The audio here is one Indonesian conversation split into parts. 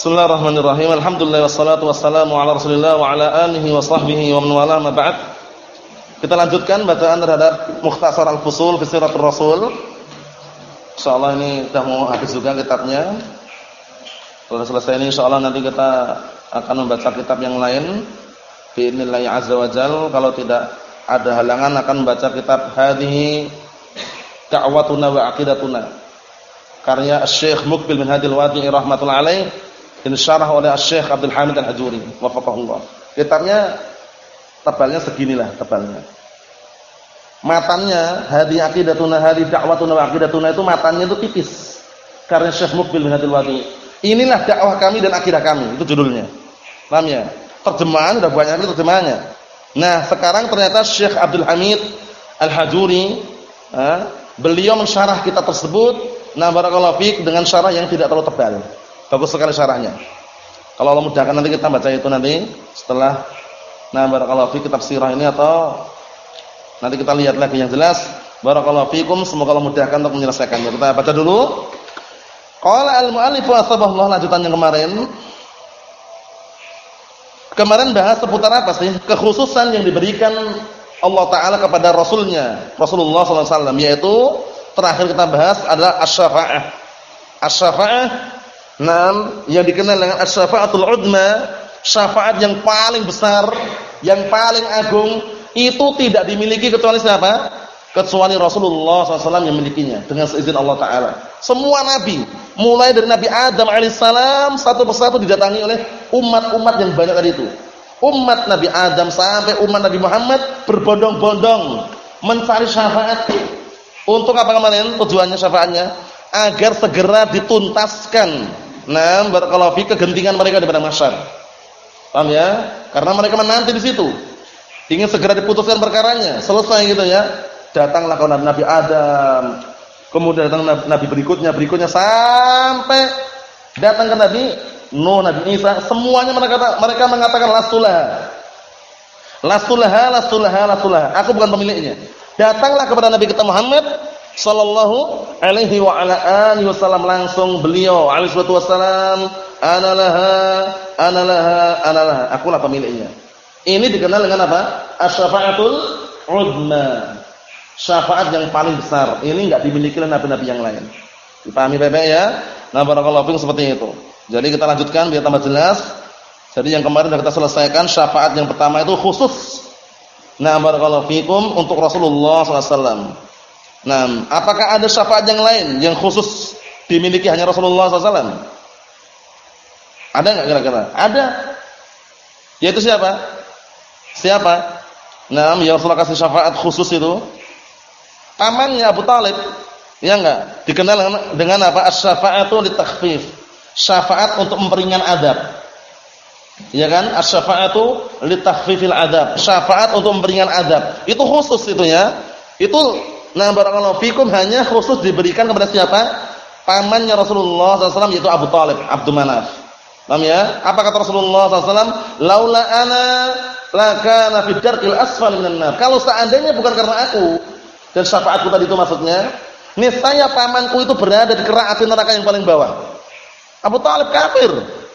Bismillahirrahmanirrahim. Alhamdulillah wassalatu wassalamu ala Rasulillah wa ala alihi wa sahbihi wa man wala ma ba'd. Kita lanjutkan bacaan terhadap Mukhtasar Al-Fusul fi Siratul Rasul. Insyaallah ini sudah mau habis juga kitabnya. Kalau selesai ini insyaallah nanti kita akan membaca kitab yang lain biidznillah azza wa jal. Kalau tidak ada halangan akan membaca kitab hadhihi da'watuna wa aqidatuna karya Syekh Mukbil bin Hadil Wadi'i rahmatullahi alaih disyarah oleh Syekh Abdul Hamid Al-Hajuri wafaqahullah. Kitabnya tebalnya seginilah tebalnya. Matanya hadi aqidatuna hadi da'watuna wa aqidatuna itu matanya itu tipis. Karya Syekh Mukbil bin Hadil Wadi'i. Inilah dakwah kami dan akidah kami, itu judulnya. Paham ya? Terjemahan sudah banyak itu terjemahannya. Nah, sekarang ternyata Syekh Abdul Hamid Al-Hajuri, beliau mensyarah kitab tersebut Nah barakallahu fiik dengan syarah yang tidak terlalu tebal. Bagus sekali syarahnya. Kalau Allah mudahkan nanti kita baca itu nanti setelah nah barakallahu fiik kitab sirah ini atau nanti kita lihat lagi yang jelas. Barakallahu fiikum semoga Allah mudahkan untuk menyelesaikannya. Kita baca dulu. Qala al-mu'allif wa lanjutan yang kemarin. Kemarin bahas seputar apa sih? Kekhususan yang diberikan Allah taala kepada rasulnya, Rasulullah sallallahu alaihi wasallam yaitu terakhir kita bahas adalah asy-syafa'ah. Asy-syafa'ah nam yang dikenal dengan asy-syafa'atul udma, syafaat yang paling besar, yang paling agung itu tidak dimiliki kecuali siapa? Kecuali Rasulullah SAW yang memilikinya dengan seizin Allah Taala. Semua nabi, mulai dari Nabi Adam alaihissalam satu persatu didatangi oleh umat-umat yang banyak tadi itu. Umat Nabi Adam sampai umat Nabi Muhammad berbondong-bondong mencari syafaat untuk apa kemarin tujuannya syafaatnya? Agar segera dituntaskan nah barakallahu fi kegentingan mereka di padang mahsyar. Paham ya? Karena mereka menanti di situ. Ingin segera diputuskan perkaranya, selesai gitu ya. Datanglah kaum Nabi Adam. Kemudian datang nabi berikutnya, berikutnya sampai datang ke Nabi Nuh, Nabi Isa, semuanya mereka mereka mengatakan lasulah. Lasulah, lasulah, lasulah. Aku bukan pemiliknya. Datanglah kepada Nabi kita Muhammad sallallahu alaihi wa ala alihi wasallam langsung beliau alaihi wasallam analaha analaha analaha akulah pemiliknya. Ini dikenal dengan apa? Asy-syafa'atul udma. Syafaat yang paling besar. Ini enggak dimiliki oleh nabi-nabi yang lain. Dipahami baik-baik ya? Nah, barakallahu fiikum seperti itu. Jadi kita lanjutkan biar tambah jelas. Jadi yang kemarin sudah kita selesaikan syafaat yang pertama itu khusus Nah, barakallahu fikum untuk Rasulullah SAW. Nah, apakah ada syafaat yang lain yang khusus dimiliki hanya Rasulullah SAW? Ada enggak kira-kira? Ada. Yaitu siapa? Siapa? Nah, ya Rasulullah kasih syafaat khusus itu. Pamannya Abu Talib. Ya enggak? Dikenal dengan apa? As-syafa'atu litakhfif. Syafaat untuk memperingan adab. Ya kan? Asy-syafa'atu litakhfifil adab. Syafaat untuk memperingan adab. Itu khusus itu ya. Itu nah barakallahu fikum hanya khusus diberikan kepada siapa? Pamannya Rasulullah SAW yaitu Abu Talib, Abdul Manaf. Paham ya? Apa kata Rasulullah SAW? Laula ana lakana fi darkil asfal minan nar. Kalau seandainya bukan karena aku dan syafaatku tadi itu maksudnya, niscaya pamanku itu berada di kerak api neraka yang paling bawah. Abu Talib kafir.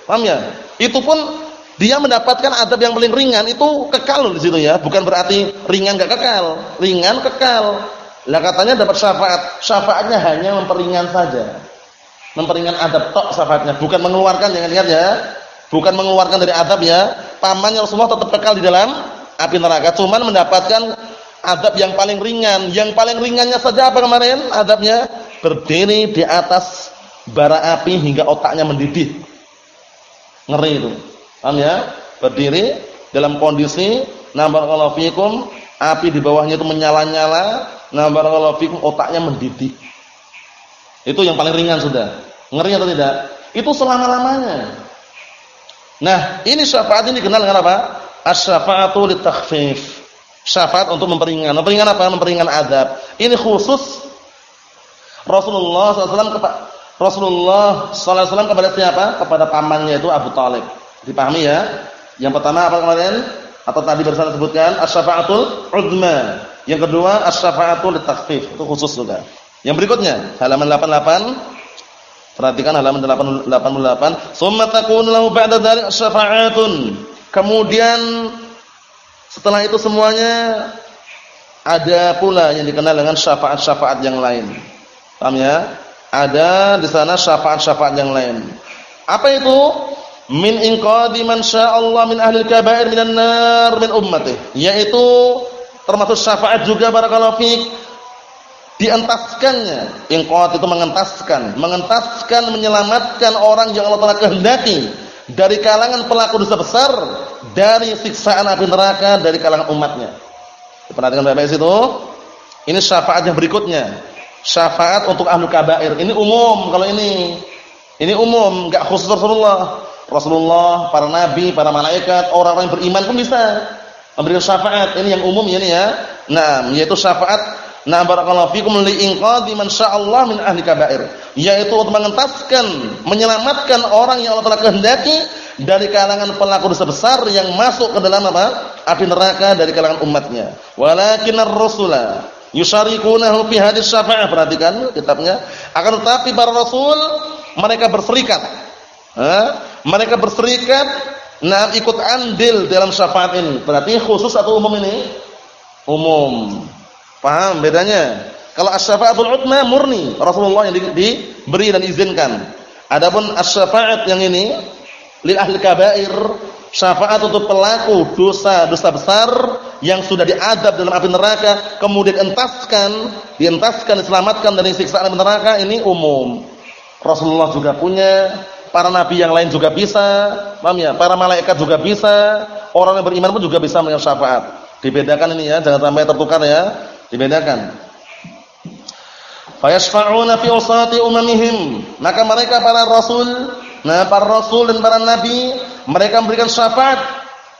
Paham ya? Itu pun dia mendapatkan adab yang paling ringan itu kekal di situ ya, bukan berarti ringan gak kekal, ringan kekal. Lah katanya dapat syafaat, syafaatnya hanya memperingan saja. Memperingan adab tok syafaatnya, bukan mengeluarkan jangan lihat ya. Bukan mengeluarkan dari adab ya. Pamannya Rasulullah tetap kekal di dalam api neraka, cuman mendapatkan adab yang paling ringan. Yang paling ringannya saja apa kemarin adabnya? Berdiri di atas bara api hingga otaknya mendidih. Ngeri itu. Paham ya? Berdiri dalam kondisi na barakallahu fikum, api di bawahnya itu menyala-nyala, na barakallahu fikum otaknya mendidih. Itu yang paling ringan sudah. Ngeri atau tidak? Itu selama-lamanya. Nah, ini syafaat ini dikenal dengan apa? Asy-syafa'atu litakhfif. Syafaat untuk memperingan. Memperingan apa? Memperingan adab. Ini khusus Rasulullah SAW kepada Rasulullah SAW kepada siapa? Kepada pamannya itu Abu Talib. Dipahami ya? Yang pertama apa kemarin? Atau tadi barusan disebutkan asy-syafa'atul 'udma. Yang kedua asy-syafa'atul litakhfif. Itu khusus juga. Yang berikutnya, halaman 88 Perhatikan halaman 88. Summa takunu lahu ba'da dzalik syafa'atun. Kemudian setelah itu semuanya ada pula yang dikenal dengan syafaat-syafaat yang lain. Paham ya? Ada di sana syafaat-syafaat yang lain. Apa itu? Min inqadi man sya'allah min ahli kabair minan nar min ummati. Yaitu termasuk syafaat juga barakallahu fiik dientaskannya inqat itu mengentaskan. Mengentaskan menyelamatkan orang yang Allah Taala kehendaki dari kalangan pelaku dosa besar dari siksaan api neraka dari kalangan umatnya. Perhatikan baik-baik situ. Ini syafaat yang berikutnya. Syafaat untuk ahlu kabair. Ini umum kalau ini. Ini umum enggak khusus Rasulullah Rasulullah para nabi para malaikat orang-orang yang beriman pun bisa memberikan syafaat ini yang umum ini ya nah yaitu syafaat Nah barakallahu fikum li inqadhi man sya'allah min ahli kabair, yaitu untuk mengentaskan, menyelamatkan orang yang Allah telah kehendaki dari kalangan pelaku dosa besar yang masuk ke dalam apa? api neraka dari kalangan umatnya. Walakinar rasula yusyarikunahu fi hadis syafa'ah. Perhatikan kitabnya. Akan tetapi para rasul mereka berserikat. Ha? Mereka berserikat nah ikut andil dalam syafaat ini. Berarti khusus atau umum ini? Umum. Paham bedanya? Kalau as-syafa'atul utma murni, Rasulullah yang di, diberi dan izinkan. Adapun as-syafa'at yang ini lil ahli kabair, syafaat untuk pelaku dosa-dosa besar yang sudah diadab dalam api neraka, kemudian entaskan, dientaskan, diselamatkan dari siksaan neraka ini umum. Rasulullah juga punya, para nabi yang lain juga bisa, paham ya? Para malaikat juga bisa, orang yang beriman pun juga bisa menyebabkan syafaat. Dibedakan ini ya, jangan sampai tertukar ya. Dibedakan. Fayashfa'una fi usati umamihim. Maka mereka para rasul, nah para rasul dan para nabi, mereka memberikan syafaat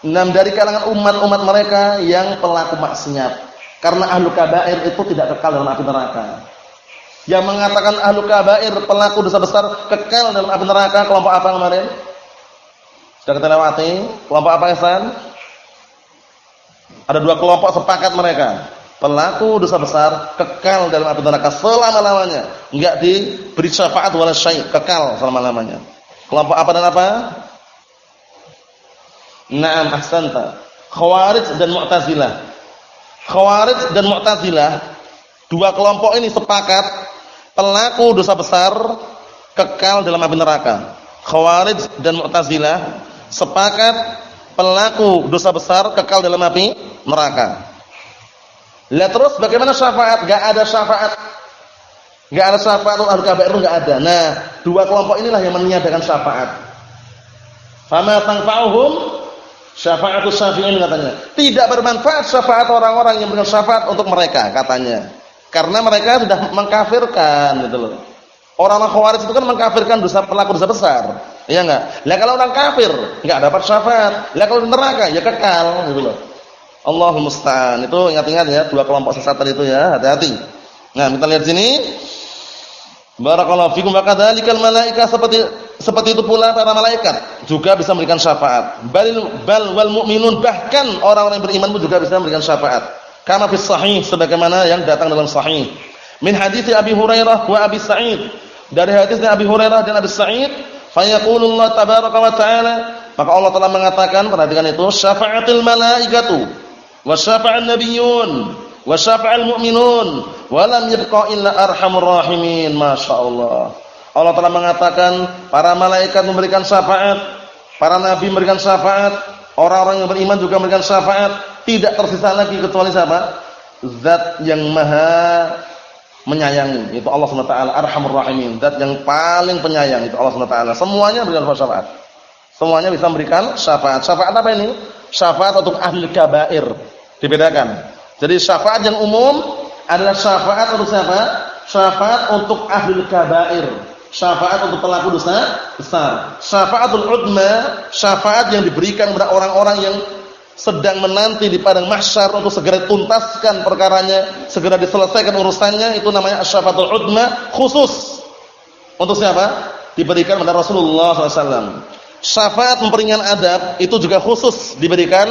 enam dari kalangan umat-umat mereka yang pelaku maksiat. Karena ahlu kabair itu tidak kekal dalam api neraka. Yang mengatakan ahlu kabair pelaku dosa besar kekal dalam api neraka kelompok apa kemarin? Sudah kita lewati. Kelompok apa Ihsan? Ada dua kelompok sepakat mereka pelaku dosa besar kekal dalam api neraka selama-lamanya, enggak diberi syafaat wala syai', kekal selama-lamanya. Kelompok apa dan apa? Naam ahsanta. Khawarij dan Mu'tazilah. Khawarij dan Mu'tazilah dua kelompok ini sepakat pelaku dosa besar kekal dalam api neraka. Khawarij dan Mu'tazilah sepakat pelaku dosa besar kekal dalam api neraka. Lah terus bagaimana syafaat? Gak ada syafaat. Gak ada syafaat untuk ahli kabair itu gak ada. Nah, dua kelompok inilah yang meniadakan syafaat. Fama tanfa'uhum syafa'atu syafi'in katanya. Tidak bermanfaat syafaat orang-orang yang berikan syafaat untuk mereka katanya. Karena mereka sudah mengkafirkan gitu loh. Orang-orang khawarij itu kan mengkafirkan dosa pelaku dosa besar. Iya enggak? Lah kalau orang kafir enggak dapat syafaat. Lah kalau neraka ya kekal gitu loh. Allahul musta'an. Itu ingat-ingat ya, dua kelompok sesat tadi itu ya, hati-hati. Nah, kita lihat sini. Barakallahu fikum wa kadzalikal malaika seperti seperti itu pula para malaikat juga bisa memberikan syafaat. Bal wal mu'minun bahkan orang-orang beriman pun juga bisa memberikan syafaat. Kama fi sahih sebagaimana yang datang dalam sahih. Min hadits Abi Hurairah wa Abi Sa'id. Dari hadisnya Abi Hurairah dan Abi Sa'id, fa yaqulullah tabaraka wa ta'ala, maka Allah telah mengatakan, perhatikan itu, syafa'atul malaikatu wa syafa'an nabiyyun wa syafa'al mu'minun wa lam yabqa illa arhamur rahimin masyaallah Allah telah mengatakan para malaikat memberikan syafaat para nabi memberikan syafaat orang-orang yang beriman juga memberikan syafaat tidak tersisa lagi kecuali siapa zat yang maha menyayangi itu Allah SWT arhamur rahimin zat yang paling penyayang itu Allah SWT semuanya memberikan syafaat semuanya bisa memberikan syafaat syafaat apa ini syafaat untuk ahli kabair Dibedakan. Jadi syafaat yang umum adalah syafaat untuk siapa? Syafaat untuk ahli kabair. Syafaat untuk pelaku dosa besar. Syafaatul udma, syafaat yang diberikan kepada orang-orang yang sedang menanti di padang mahsyar untuk segera tuntaskan perkaranya, segera diselesaikan urusannya, itu namanya syafaatul udma khusus. Untuk siapa? Diberikan kepada Rasulullah SAW. Syafaat memperingan adab itu juga khusus diberikan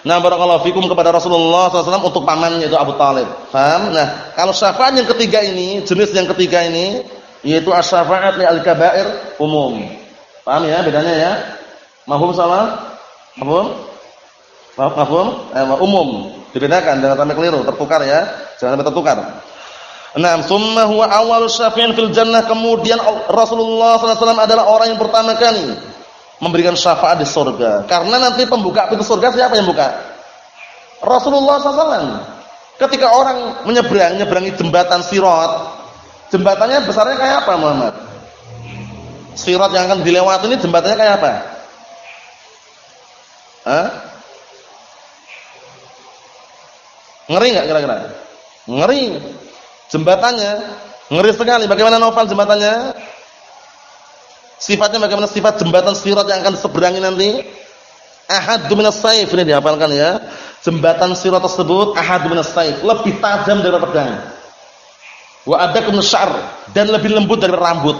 Nah, barakallahu fikum kepada Rasulullah SAW untuk pamannya itu Abu Talib. Paham? Nah, kalau syafaat yang ketiga ini, jenis yang ketiga ini, yaitu asy-syafa'at li al-kaba'ir umum. Paham ya bedanya ya? Mahum sama? Mahum? Mahum? Eh, umum. Dibedakan jangan sampai keliru, tertukar ya. Jangan sampai tertukar. Naam, summa huwa awal syafi'in fil jannah. Kemudian Rasulullah SAW adalah orang yang pertama kali memberikan syafaat di surga. Karena nanti pembuka pintu surga siapa yang buka? Rasulullah SAW. Ketika orang menyeberang, menyeberangi jembatan Sirat, jembatannya besarnya kayak apa Muhammad? Sirat yang akan dilewati ini jembatannya kayak apa? Hah? Ngeri nggak kira-kira? Ngeri. Jembatannya ngeri sekali. Bagaimana novel jembatannya? Sifatnya bagaimana sifat jembatan sirat yang akan diseberangi nanti? Ahad minas saif ini dihafalkan ya. Jembatan sirat tersebut ahad minas saif, lebih tajam dari pedang. Wa adakum syar dan lebih lembut dari rambut.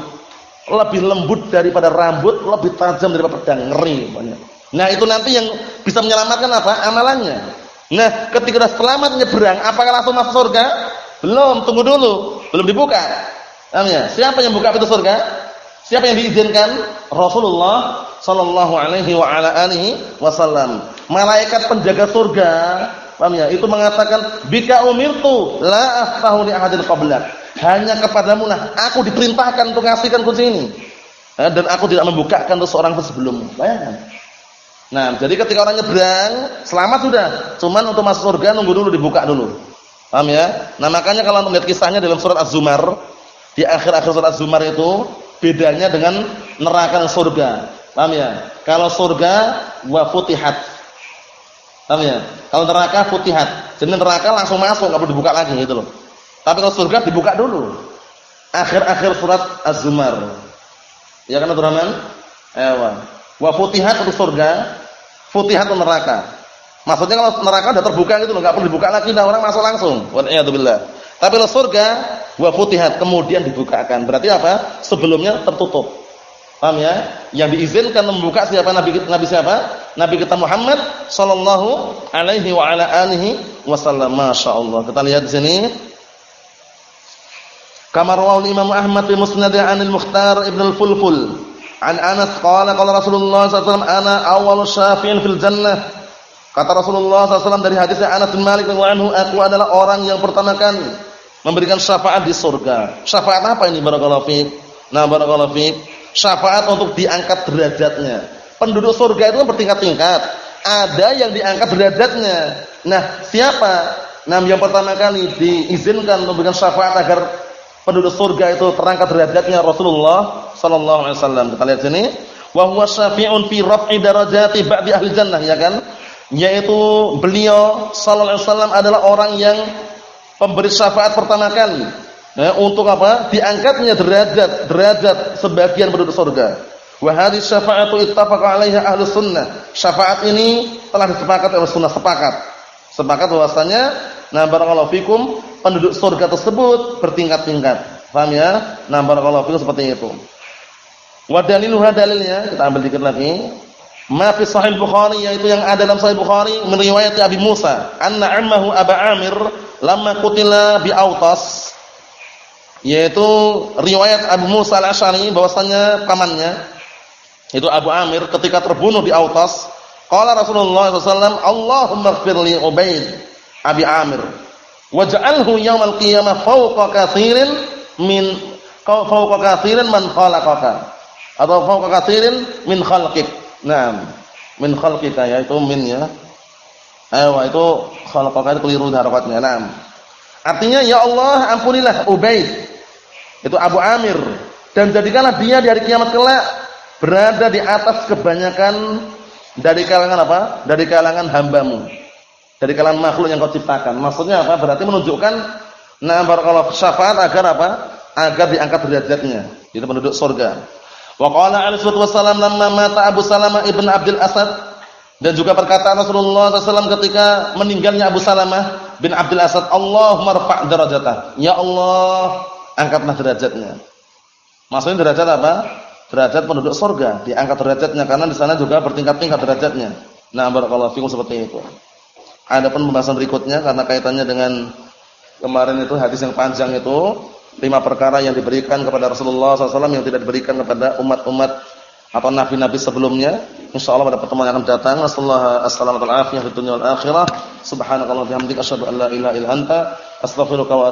Lebih lembut daripada rambut, lebih tajam daripada pedang. Ngeri banyak. Nah, itu nanti yang bisa menyelamatkan apa? Amalannya. Nah, ketika sudah selamat nyebrang, apakah langsung masuk surga? Belum, tunggu dulu. Belum dibuka. Namanya, siapa yang buka pintu surga? Siapa yang diizinkan? Rasulullah sallallahu alaihi wasallam. Malaikat penjaga surga, paham ya? Itu mengatakan, "Bika umirtu la aftahu li ahadin qablak." Hanya kepadamu lah aku diperintahkan untuk ngasihkan kunci ini. Eh, dan aku tidak membukakan untuk seorang pun sebelum. Bayangkan. Nah, jadi ketika orang nyebrang, selamat sudah. Cuman untuk masuk surga nunggu dulu dibuka dulu. Paham ya? Nah, makanya kalau melihat kisahnya dalam surat Az-Zumar, di akhir-akhir surat Az-Zumar itu bedanya dengan neraka dan surga. Paham ya? Kalau surga wa futihat. Paham ya? Kalau neraka futihat. Jadi neraka langsung masuk, enggak perlu dibuka lagi gitu loh. Tapi kalau surga dibuka dulu. Akhir-akhir surat Az-Zumar. Ya kan Abdurrahman? Ewa. Wa futihat untuk surga, futihat neraka. Maksudnya kalau neraka sudah terbuka gitu loh, enggak perlu dibuka lagi dan orang masuk langsung. Wa billah. Tapi kalau surga wa futihat kemudian dibukakan. Berarti apa? Sebelumnya tertutup. Paham ya? Yang diizinkan membuka siapa Nabi Nabi siapa? Nabi kita Muhammad sallallahu alaihi wa ala alihi wasallam. Masyaallah. Kita lihat di sini. Kamar Imam Ahmad bi Musnad 'anil Mukhtar Ibn al-Fulful. An Anas qala qala Rasulullah sallallahu alaihi wasallam ana awwalu syafi'in fil jannah Kata Rasulullah SAW dari hadisnya Anas bin Malik radhiyallahu anhu, aku adalah orang yang pertama kali memberikan syafaat di surga. Syafaat apa ini barakallahu fiik? Nah, barakallahu fiik, syafaat untuk diangkat derajatnya. Penduduk surga itu kan bertingkat-tingkat. Ada yang diangkat derajatnya. Nah, siapa? Nah, yang pertama kali diizinkan memberikan syafaat agar penduduk surga itu terangkat derajatnya Rasulullah sallallahu alaihi wasallam. Kita lihat sini, wa huwa syafi'un fi raf'i darajati ba'di ahli jannah, ya kan? yaitu beliau sallallahu alaihi wasallam adalah orang yang pemberi syafaat pertama kali ya, untuk apa? diangkatnya derajat derajat sebagian penduduk surga. Wa hadhihi syafa'atu ittafaqa 'alaiha ahli sunnah. Syafaat ini telah disepakati oleh sunnah sepakat. Sepakat bahwasanya nah barakallahu fikum penduduk surga tersebut bertingkat-tingkat. Paham ya? Nah barakallahu fikum seperti itu. Wa daliluha dalilnya? Kita ambil dikit lagi. Ma fi sahih Bukhari yaitu yang ada dalam sahih Bukhari meriwayat Abi Musa. Anna ammahu Aba Amir lamma qutila bi Autas. Yaitu riwayat Abu Musa Al-Asy'ari bahwasanya pamannya itu Abu Amir ketika terbunuh di Autas qala Rasulullah SAW Allahumma ighfir li Ubaid Abi Amir waj'alhu yawmal qiyamah fawqa katsirin min fawqa katsirin man khalaqaka atau fawqa katsirin min khalqik Naam. Min khalqika ya itu min ya. Ayo itu khalaqaka itu keliru harakatnya. Naam. Artinya ya Allah ampunilah Ubaid. Itu Abu Amir dan jadikanlah dia di hari kiamat kelak berada di atas kebanyakan dari kalangan apa? Dari kalangan hambamu. Dari kalangan makhluk yang kau ciptakan. Maksudnya apa? Berarti menunjukkan nah barakallahu syafaat agar apa? Agar diangkat derajatnya. Itu penduduk surga. Wa qala alaihi wasallam mata Abu Salamah ibn Abdul Asad dan juga perkataan Rasulullah SAW ketika meninggalnya Abu Salamah bin Abdul Asad, Allahumma rfa' darajatah. Ya Allah, angkatlah derajatnya. Maksudnya derajat apa? Derajat penduduk surga, diangkat derajatnya karena di sana juga bertingkat-tingkat derajatnya. Nah, barakallahu fikum seperti itu. Ada pun pembahasan berikutnya karena kaitannya dengan kemarin itu hadis yang panjang itu lima perkara yang diberikan kepada Rasulullah SAW yang tidak diberikan kepada umat-umat atau nabi-nabi sebelumnya. Insyaallah pada pertemuan yang akan datang. Assalamualaikum warahmatullahi wabarakatuh. Subhanakallahumma wa bihamdika asyhadu an la ilaha illa anta astaghfiruka wa.